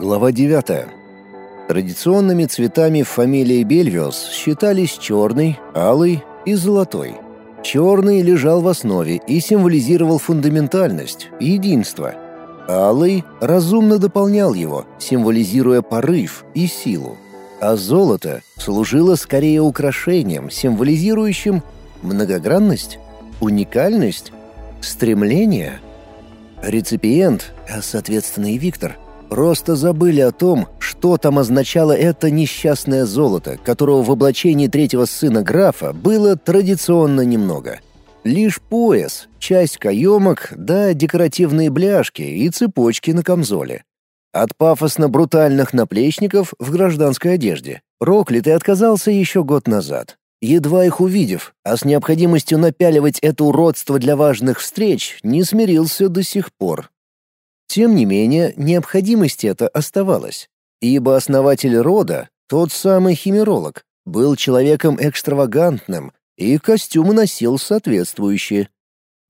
Глава 9. Традиционными цветами фамилии Бельвиос считались черный, алый и золотой. Черный лежал в основе и символизировал фундаментальность, единство. Алый разумно дополнял его, символизируя порыв и силу. А золото служило скорее украшением, символизирующим многогранность, уникальность, стремление. Реципиент, а соответственно и Виктор – Просто забыли о том, что там означало это несчастное золото, которого в облачении третьего сына графа было традиционно немного. Лишь пояс, часть каемок, да декоративные бляшки и цепочки на камзоле. От пафосно-брутальных наплечников в гражданской одежде проклятый отказался еще год назад. Едва их увидев, а с необходимостью напяливать это уродство для важных встреч не смирился до сих пор. Тем не менее, необходимость эта оставалась, ибо основатель рода, тот самый химеролог, был человеком экстравагантным и костюмы носил соответствующие.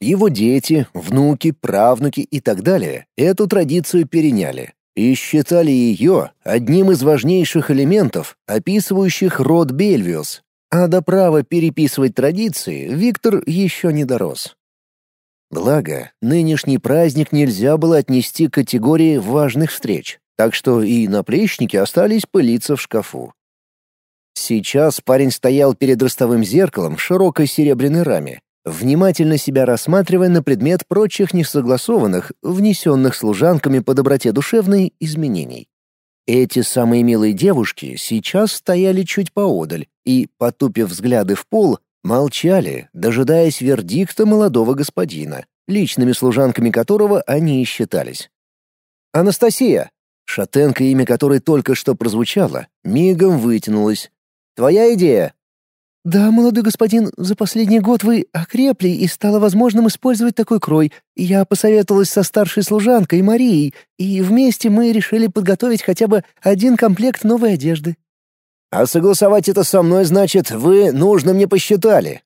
Его дети, внуки, правнуки и так далее эту традицию переняли и считали ее одним из важнейших элементов, описывающих род Бельвиус, а до права переписывать традиции Виктор еще не дорос. Благо, нынешний праздник нельзя было отнести к категории важных встреч, так что и наплечники остались пылиться в шкафу. Сейчас парень стоял перед ростовым зеркалом в широкой серебряной раме, внимательно себя рассматривая на предмет прочих несогласованных, внесенных служанками по доброте душевной изменений. Эти самые милые девушки сейчас стояли чуть поодаль и, потупив взгляды в пол, Молчали, дожидаясь вердикта молодого господина, личными служанками которого они и считались. «Анастасия!» Шатенка, имя которой только что прозвучало, мигом вытянулась. «Твоя идея?» «Да, молодой господин, за последний год вы окрепли, и стало возможным использовать такой крой. Я посоветовалась со старшей служанкой Марией, и вместе мы решили подготовить хотя бы один комплект новой одежды». А согласовать это со мной значит, вы нужно мне посчитали.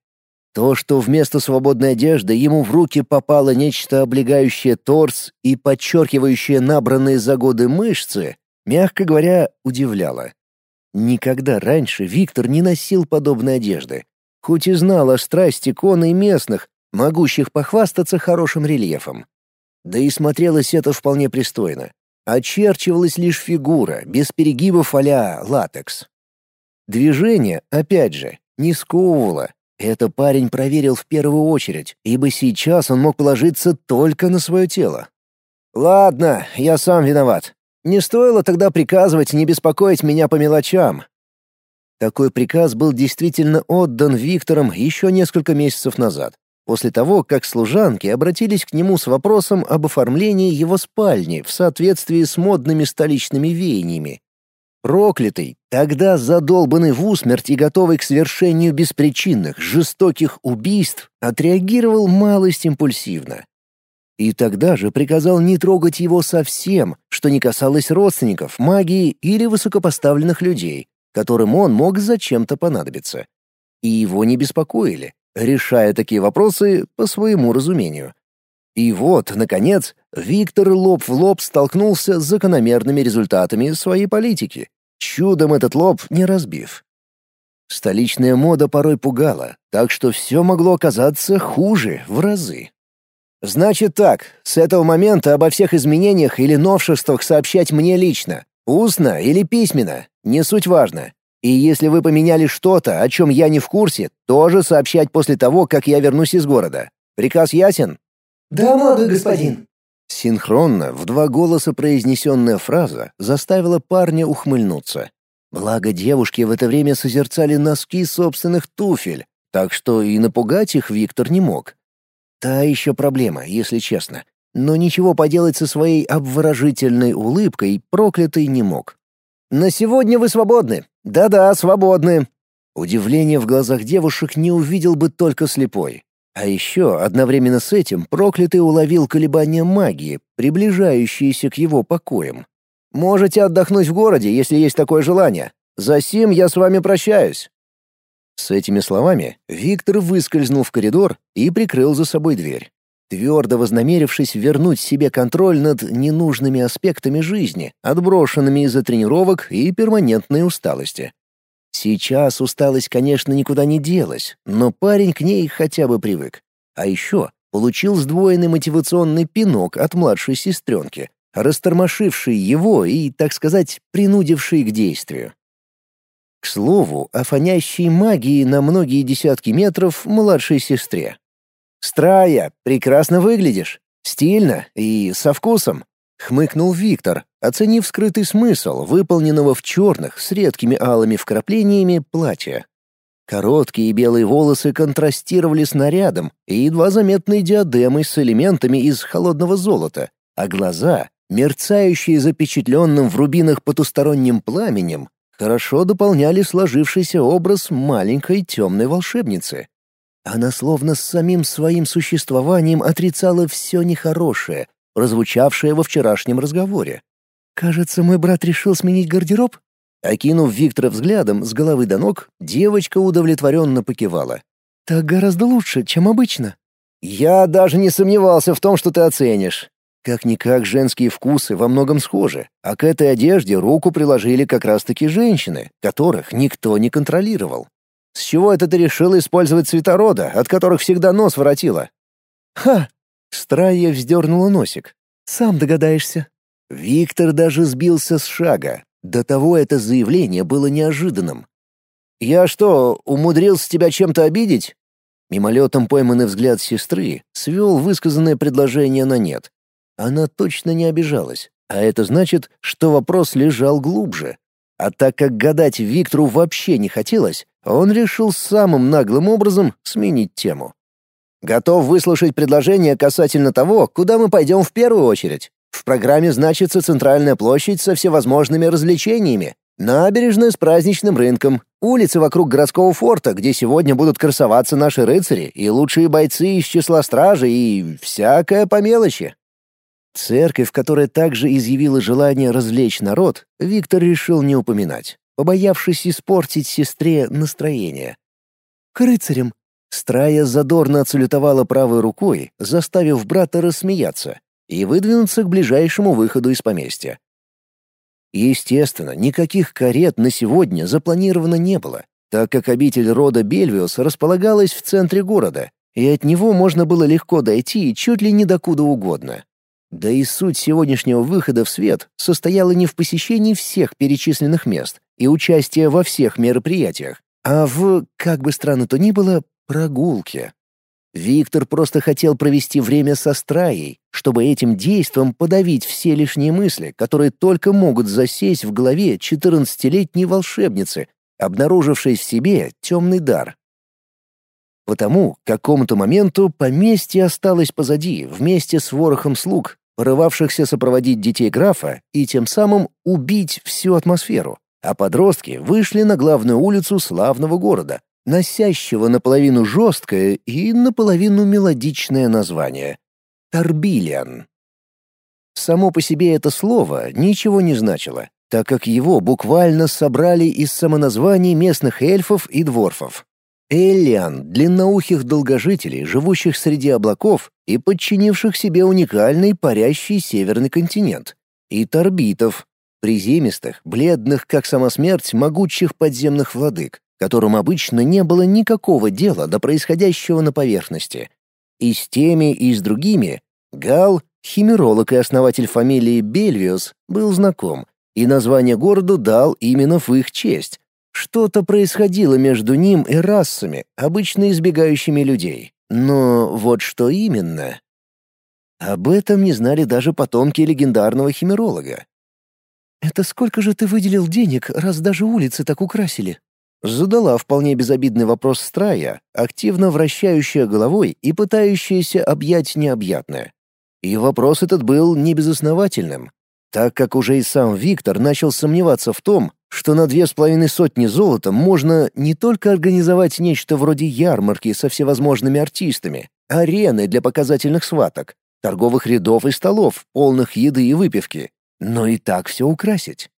То, что вместо свободной одежды ему в руки попало нечто облегающее торс и подчеркивающее набранные за годы мышцы, мягко говоря, удивляло. Никогда раньше Виктор не носил подобной одежды, хоть и знал о страсти кона и местных, могущих похвастаться хорошим рельефом. Да и смотрелось это вполне пристойно. Очерчивалась лишь фигура, без перегибов а латекс. Движение, опять же, не сковывало. Это парень проверил в первую очередь, ибо сейчас он мог положиться только на свое тело. «Ладно, я сам виноват. Не стоило тогда приказывать не беспокоить меня по мелочам». Такой приказ был действительно отдан Виктором еще несколько месяцев назад, после того, как служанки обратились к нему с вопросом об оформлении его спальни в соответствии с модными столичными веяниями Проклятый, тогда задолбанный в усмерть и готовый к совершению беспричинных, жестоких убийств, отреагировал малость импульсивно. И тогда же приказал не трогать его совсем, что не касалось родственников, магии или высокопоставленных людей, которым он мог зачем-то понадобиться. И его не беспокоили, решая такие вопросы по своему разумению. И вот, наконец, Виктор лоб в лоб столкнулся с закономерными результатами своей политики, чудом этот лоб не разбив. Столичная мода порой пугала, так что все могло оказаться хуже в разы. «Значит так, с этого момента обо всех изменениях или новшествах сообщать мне лично, устно или письменно, не суть важно. И если вы поменяли что-то, о чем я не в курсе, тоже сообщать после того, как я вернусь из города. Приказ ясен?» «Да, молодой господин». Синхронно, в два голоса произнесенная фраза заставила парня ухмыльнуться. Благо девушки в это время созерцали носки собственных туфель, так что и напугать их Виктор не мог. Та еще проблема, если честно. Но ничего поделать со своей обворожительной улыбкой проклятый не мог. «На сегодня вы свободны. Да-да, свободны». Удивление в глазах девушек не увидел бы только слепой. А еще одновременно с этим проклятый уловил колебания магии, приближающиеся к его покоям. «Можете отдохнуть в городе, если есть такое желание. За сим я с вами прощаюсь». С этими словами Виктор выскользнул в коридор и прикрыл за собой дверь. твердо вознамерившись вернуть себе контроль над ненужными аспектами жизни, отброшенными из-за тренировок и перманентной усталости. Сейчас усталость, конечно, никуда не делась, но парень к ней хотя бы привык. А еще получил сдвоенный мотивационный пинок от младшей сестренки, растормошивший его и, так сказать, принудивший к действию. К слову, о фонящей магии на многие десятки метров младшей сестре. «Страя, прекрасно выглядишь. Стильно и со вкусом», — хмыкнул Виктор, оценив скрытый смысл выполненного в черных с редкими алыми вкраплениями платья. Короткие белые волосы контрастировали с нарядом и едва заметной диадемой с элементами из холодного золота, а глаза, мерцающие запечатленным в рубинах потусторонним пламенем, хорошо дополняли сложившийся образ маленькой темной волшебницы. Она словно с самим своим существованием отрицала все нехорошее, прозвучавшее во вчерашнем разговоре. «Кажется, мой брат решил сменить гардероб?» Окинув Виктора взглядом с головы до ног, девочка удовлетворенно покивала. «Так гораздо лучше, чем обычно». «Я даже не сомневался в том, что ты оценишь. Как-никак женские вкусы во многом схожи, а к этой одежде руку приложили как раз-таки женщины, которых никто не контролировал. С чего это ты решила использовать цвета рода, от которых всегда нос воротила? Ха! Страя вздернула носик. Сам догадаешься. Виктор даже сбился с шага. До того это заявление было неожиданным. «Я что, умудрился тебя чем-то обидеть?» Мимолетом пойманный взгляд сестры свел высказанное предложение на нет. Она точно не обижалась, а это значит, что вопрос лежал глубже. А так как гадать Виктору вообще не хотелось, он решил самым наглым образом сменить тему. «Готов выслушать предложение касательно того, куда мы пойдем в первую очередь. В программе значится центральная площадь со всевозможными развлечениями, набережная с праздничным рынком, улицы вокруг городского форта, где сегодня будут красоваться наши рыцари и лучшие бойцы из числа стражи и всякое по мелочи. Церковь, которая также изъявила желание развлечь народ, Виктор решил не упоминать, побоявшись испортить сестре настроение. «К рыцарям!» Страя задорно отсалютовала правой рукой, заставив брата рассмеяться и выдвинуться к ближайшему выходу из поместья. Естественно, никаких карет на сегодня запланировано не было, так как обитель рода Бельвиус располагалась в центре города, и от него можно было легко дойти чуть ли не докуда угодно. Да и суть сегодняшнего выхода в свет состояла не в посещении всех перечисленных мест и участии во всех мероприятиях, а в, как бы странно то ни было, прогулке. Виктор просто хотел провести время со Страей, чтобы этим действом подавить все лишние мысли, которые только могут засесть в голове 14-летней волшебницы, обнаружившей в себе темный дар. Потому к какому-то моменту поместье осталось позади вместе с ворохом слуг, порывавшихся сопроводить детей графа и тем самым убить всю атмосферу, а подростки вышли на главную улицу славного города, носящего наполовину жесткое и наполовину мелодичное название — Тарбилиан. Само по себе это слово ничего не значило, так как его буквально собрали из самоназваний местных эльфов и дворфов. Эллиан — длинноухих долгожителей, живущих среди облаков и подчинивших себе уникальный парящий северный континент. И торбитов — приземистых, бледных, как сама смерть, могучих подземных владык, которым обычно не было никакого дела до происходящего на поверхности. И с теми, и с другими Гал, химеролог и основатель фамилии Бельвиус, был знаком, и название городу дал именно в их честь, что-то происходило между ним и расами, обычно избегающими людей. Но вот что именно? Об этом не знали даже потомки легендарного химеролога. «Это сколько же ты выделил денег, раз даже улицы так украсили?» Задала вполне безобидный вопрос Страя, активно вращающая головой и пытающаяся объять необъятное. И вопрос этот был небезосновательным, так как уже и сам Виктор начал сомневаться в том, что на две с половиной сотни золота можно не только организовать нечто вроде ярмарки со всевозможными артистами, арены для показательных сваток, торговых рядов и столов, полных еды и выпивки, но и так все украсить.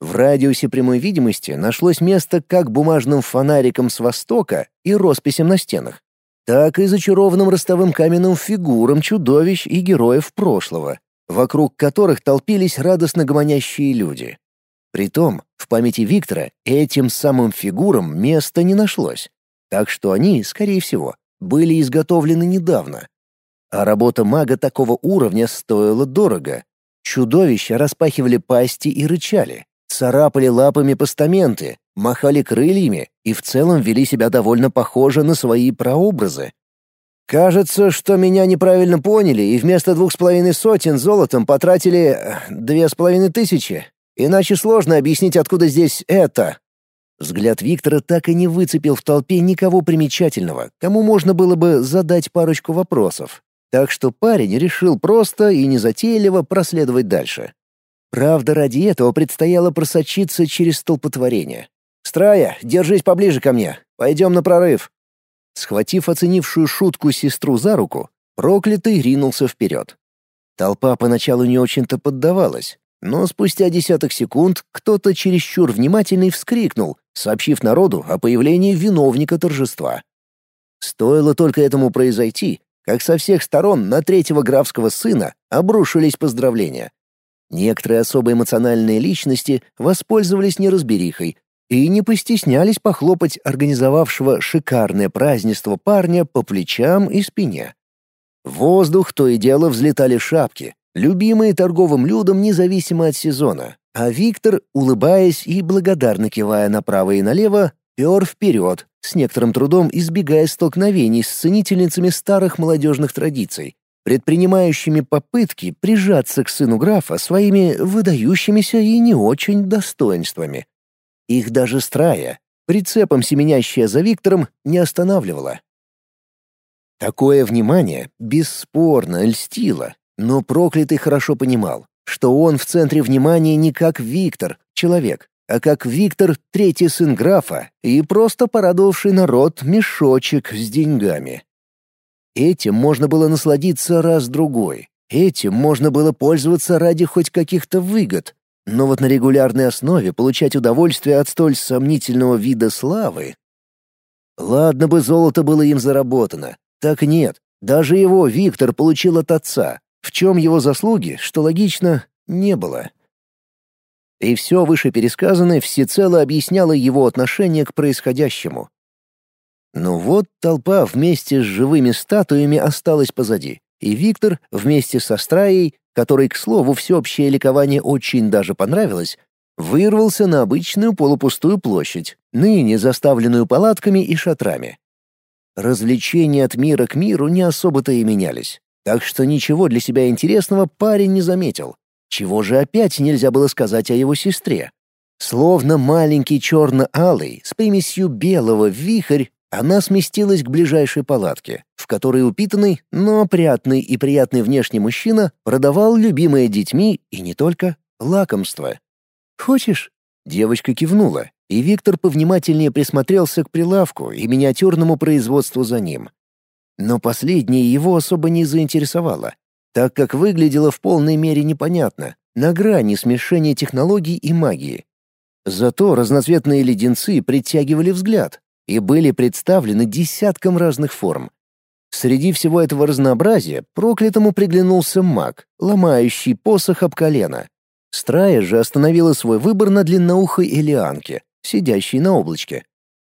В радиусе прямой видимости нашлось место как бумажным фонариком с востока и росписям на стенах, так и зачарованным ростовым каменным фигурам чудовищ и героев прошлого, вокруг которых толпились радостно гомонящие люди. Притом, в памяти Виктора этим самым фигурам места не нашлось, так что они, скорее всего, были изготовлены недавно. А работа мага такого уровня стоила дорого. Чудовища распахивали пасти и рычали, царапали лапами постаменты, махали крыльями и в целом вели себя довольно похоже на свои прообразы. Кажется, что меня неправильно поняли, и вместо двух с половиной сотен золотом потратили э, две с половиной тысячи. Иначе сложно объяснить, откуда здесь это. Взгляд Виктора так и не выцепил в толпе никого примечательного, кому можно было бы задать парочку вопросов. Так что парень решил просто и незатейливо проследовать дальше. Правда, ради этого предстояло просочиться через столпотворение. «Страя, держись поближе ко мне. Пойдем на прорыв». Схватив оценившую шутку сестру за руку, проклятый ринулся вперед. Толпа поначалу не очень-то поддавалась, но спустя десяток секунд кто-то чересчур внимательный вскрикнул, сообщив народу о появлении виновника торжества. Стоило только этому произойти, как со всех сторон на третьего графского сына обрушились поздравления. Некоторые особо эмоциональные личности воспользовались неразберихой и не постеснялись похлопать организовавшего шикарное празднество парня по плечам и спине. В воздух то и дело взлетали шапки, любимые торговым людям независимо от сезона, а Виктор, улыбаясь и благодарно кивая направо и налево, пер вперед, с некоторым трудом избегая столкновений с ценительницами старых молодежных традиций, предпринимающими попытки прижаться к сыну графа своими выдающимися и не очень достоинствами. Их даже страя, прицепом семенящая за Виктором, не останавливала. Такое внимание бесспорно льстило, но проклятый хорошо понимал, что он в центре внимания не как Виктор, человек, а как Виктор, третий сын графа, и просто порадовавший народ мешочек с деньгами. Этим можно было насладиться раз-другой, этим можно было пользоваться ради хоть каких-то выгод, но вот на регулярной основе получать удовольствие от столь сомнительного вида славы... Ладно бы золото было им заработано. Так нет, даже его Виктор получил от отца, в чем его заслуги, что логично, не было. И все вышепересказанное всецело объясняло его отношение к происходящему. Но вот толпа вместе с живыми статуями осталась позади, и Виктор вместе со Страей которой, к слову, всеобщее ликование очень даже понравилось, вырвался на обычную полупустую площадь, ныне заставленную палатками и шатрами. Развлечения от мира к миру не особо-то и менялись, так что ничего для себя интересного парень не заметил. Чего же опять нельзя было сказать о его сестре? Словно маленький черно-алый с примесью белого вихрь она сместилась к ближайшей палатке, в которой упитанный, но опрятный и приятный внешний мужчина продавал любимые детьми и не только лакомства. «Хочешь?» Девочка кивнула, и Виктор повнимательнее присмотрелся к прилавку и миниатюрному производству за ним. Но последнее его особо не заинтересовало, так как выглядело в полной мере непонятно, на грани смешения технологий и магии. Зато разноцветные леденцы притягивали взгляд, и были представлены десятком разных форм. Среди всего этого разнообразия проклятому приглянулся маг, ломающий посох об колено. Страя же остановила свой выбор на длинноухой элианке, сидящей на облачке.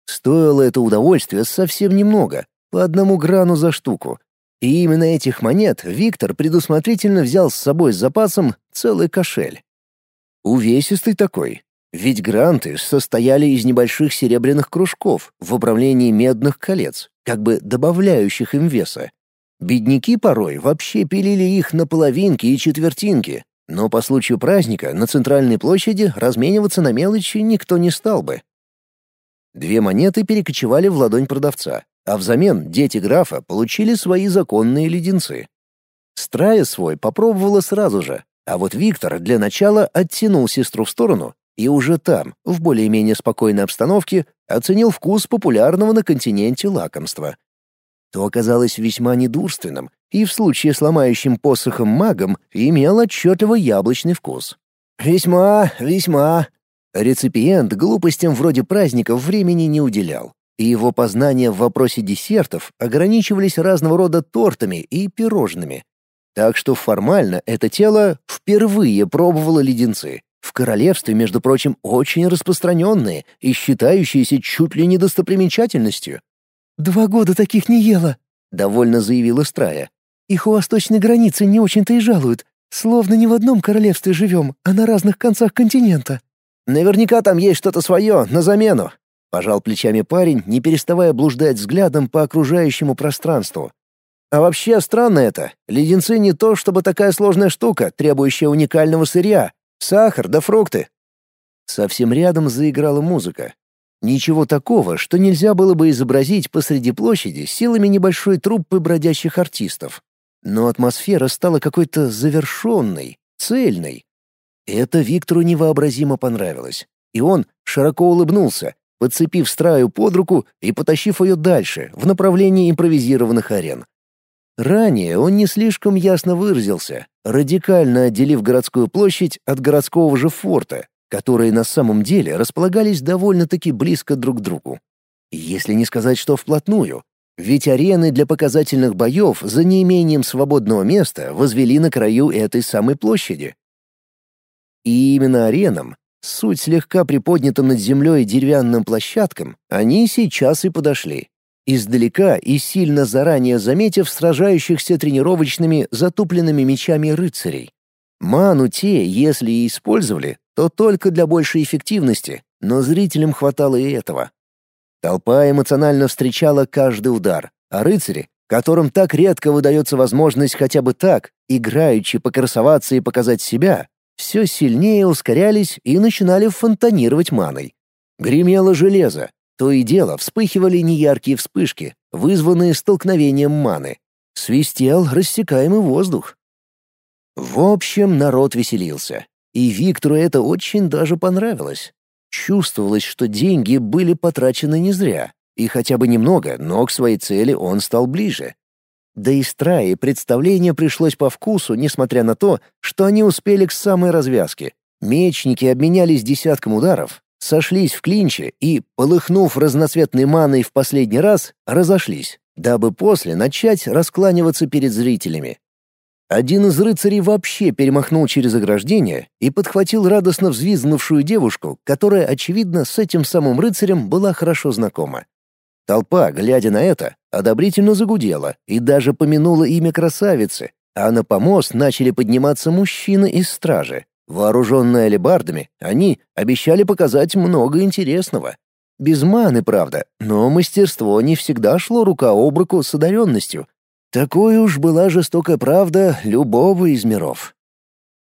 Стоило это удовольствие совсем немного, по одному грану за штуку. И именно этих монет Виктор предусмотрительно взял с собой с запасом целый кошель. Увесистый такой, ведь гранты состояли из небольших серебряных кружков в управлении медных колец, как бы добавляющих им веса. Бедняки порой вообще пилили их на половинки и четвертинки, но по случаю праздника на центральной площади размениваться на мелочи никто не стал бы. Две монеты перекочевали в ладонь продавца, а взамен дети графа получили свои законные леденцы. Страя свой попробовала сразу же, а вот Виктор для начала оттянул сестру в сторону и уже там, в более-менее спокойной обстановке, оценил вкус популярного на континенте лакомства. То оказалось весьма недурственным и в случае с ломающим посохом магом имел отчетливо яблочный вкус. «Весьма, весьма». Реципиент глупостям вроде праздников времени не уделял. и его познания в вопросе десертов ограничивались разного рода тортами и пирожными. Так что формально это тело впервые пробовало леденцы. В королевстве, между прочим, очень распространенные и считающиеся чуть ли не достопримечательностью. «Два года таких не ела», — довольно заявила Страя. «Их у восточной границы не очень-то и жалуют, словно не в одном королевстве живем, а на разных концах континента». «Наверняка там есть что-то свое, на замену», — пожал плечами парень, не переставая блуждать взглядом по окружающему пространству. «А вообще странно это. Леденцы не то чтобы такая сложная штука, требующая уникального сырья. Сахар да фрукты. Совсем рядом заиграла музыка. Ничего такого, что нельзя было бы изобразить посреди площади силами небольшой труппы бродячих артистов. Но атмосфера стала какой-то завершенной, цельной. Это Виктору невообразимо понравилось. И он широко улыбнулся, подцепив страю под руку и потащив ее дальше, в направлении импровизированных арен. Ранее он не слишком ясно выразился, радикально отделив городскую площадь от городского же форта, которые на самом деле располагались довольно-таки близко друг к другу. Если не сказать, что вплотную, ведь арены для показательных боев за неимением свободного места возвели на краю этой самой площади. И именно аренам, суть слегка приподнятым над землей деревянным площадкам, они сейчас и подошли издалека и сильно заранее заметив сражающихся тренировочными затупленными мечами рыцарей. Ману те, если и использовали, то только для большей эффективности, но зрителям хватало и этого. Толпа эмоционально встречала каждый удар, а рыцари, которым так редко выдается возможность хотя бы так, играючи покрасоваться и показать себя, все сильнее ускорялись и начинали фонтанировать маной. Гремело железо, то и дело вспыхивали неяркие вспышки, вызванные столкновением маны. Свистел рассекаемый воздух. В общем, народ веселился. И Виктору это очень даже понравилось. Чувствовалось, что деньги были потрачены не зря. И хотя бы немного, но к своей цели он стал ближе. Да и Страе представление пришлось по вкусу, несмотря на то, что они успели к самой развязке. Мечники обменялись десятком ударов, сошлись в клинче и, полыхнув разноцветной маной в последний раз, разошлись, дабы после начать раскланиваться перед зрителями. Один из рыцарей вообще перемахнул через ограждение и подхватил радостно взвизгнувшую девушку, которая, очевидно, с этим самым рыцарем была хорошо знакома. Толпа, глядя на это, одобрительно загудела и даже помянула имя красавицы, а на помост начали подниматься мужчины из стражи, Вооруженные алебардами, они обещали показать много интересного. Без маны, правда, но мастерство не всегда шло рука об руку с одаренностью. Такой уж была жестокая правда любого из миров.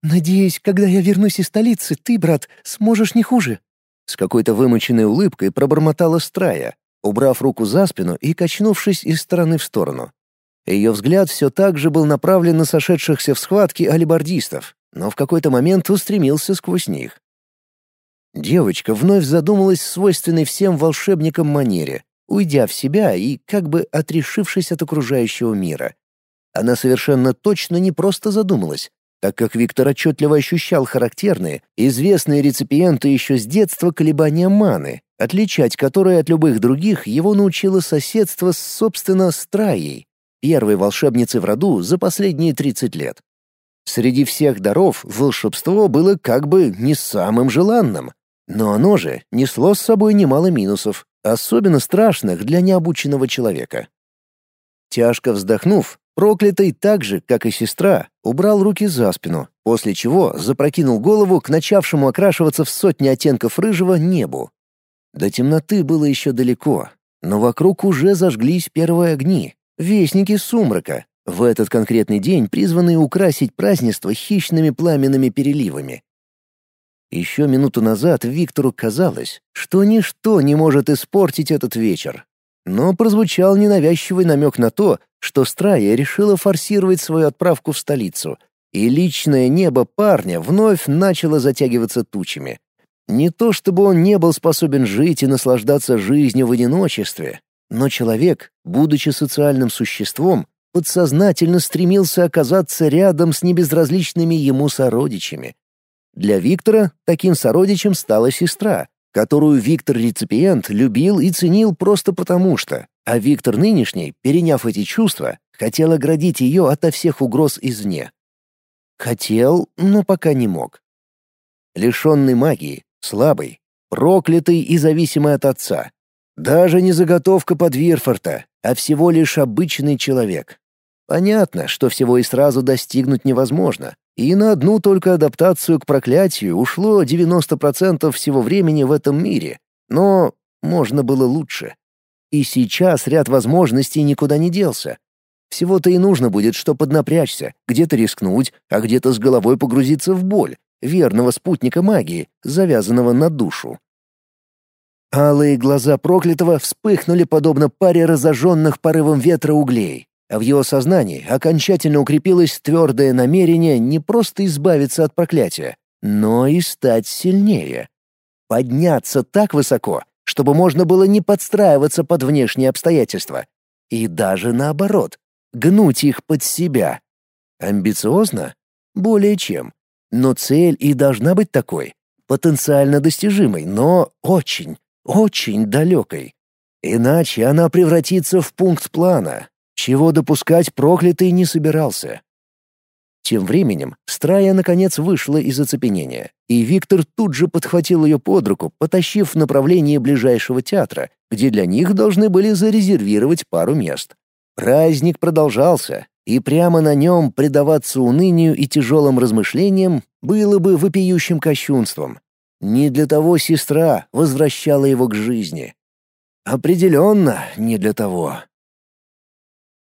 «Надеюсь, когда я вернусь из столицы, ты, брат, сможешь не хуже». С какой-то вымученной улыбкой пробормотала Страя, убрав руку за спину и качнувшись из стороны в сторону. Ее взгляд все так же был направлен на сошедшихся в схватке алибардистов, но в какой-то момент устремился сквозь них. Девочка вновь задумалась в свойственной всем волшебникам манере, уйдя в себя и как бы отрешившись от окружающего мира. Она совершенно точно не просто задумалась, так как Виктор отчетливо ощущал характерные, известные реципиенты еще с детства колебания маны, отличать которые от любых других его научило соседство с, собственно, Страей, первой волшебницей в роду за последние 30 лет. Среди всех даров волшебство было как бы не самым желанным, но оно же несло с собой немало минусов, особенно страшных для необученного человека. Тяжко вздохнув, проклятый так же, как и сестра, убрал руки за спину, после чего запрокинул голову к начавшему окрашиваться в сотни оттенков рыжего небу. До темноты было еще далеко, но вокруг уже зажглись первые огни, вестники сумрака, в этот конкретный день призванные украсить празднество хищными пламенными переливами. Еще минуту назад Виктору казалось, что ничто не может испортить этот вечер. Но прозвучал ненавязчивый намек на то, что Страя решила форсировать свою отправку в столицу, и личное небо парня вновь начало затягиваться тучами. Не то чтобы он не был способен жить и наслаждаться жизнью в одиночестве, но человек, будучи социальным существом, подсознательно стремился оказаться рядом с небезразличными ему сородичами. Для Виктора таким сородичем стала сестра, которую Виктор-реципиент любил и ценил просто потому что, а Виктор нынешний, переняв эти чувства, хотел оградить ее ото всех угроз извне. Хотел, но пока не мог. Лишенный магии, слабый, проклятый и зависимый от отца. Даже не заготовка под Вирфорта, а всего лишь обычный человек. Понятно, что всего и сразу достигнуть невозможно, и на одну только адаптацию к проклятию ушло 90% всего времени в этом мире, но можно было лучше. И сейчас ряд возможностей никуда не делся. Всего-то и нужно будет, что поднапрячься, где-то рискнуть, а где-то с головой погрузиться в боль, верного спутника магии, завязанного на душу. Алые глаза проклятого вспыхнули подобно паре разожженных порывом ветра углей, а в его сознании окончательно укрепилось твердое намерение не просто избавиться от проклятия, но и стать сильнее. Подняться так высоко, чтобы можно было не подстраиваться под внешние обстоятельства. И даже наоборот, гнуть их под себя. Амбициозно? Более чем. Но цель и должна быть такой. Потенциально достижимой, но очень, очень далекой. Иначе она превратится в пункт плана, чего допускать проклятый не собирался. Тем временем Страя наконец вышла из оцепенения, и Виктор тут же подхватил ее под руку, потащив в направлении ближайшего театра, где для них должны были зарезервировать пару мест. Праздник продолжался, и прямо на нем предаваться унынию и тяжелым размышлениям было бы вопиющим кощунством. Не для того сестра возвращала его к жизни. Определенно не для того.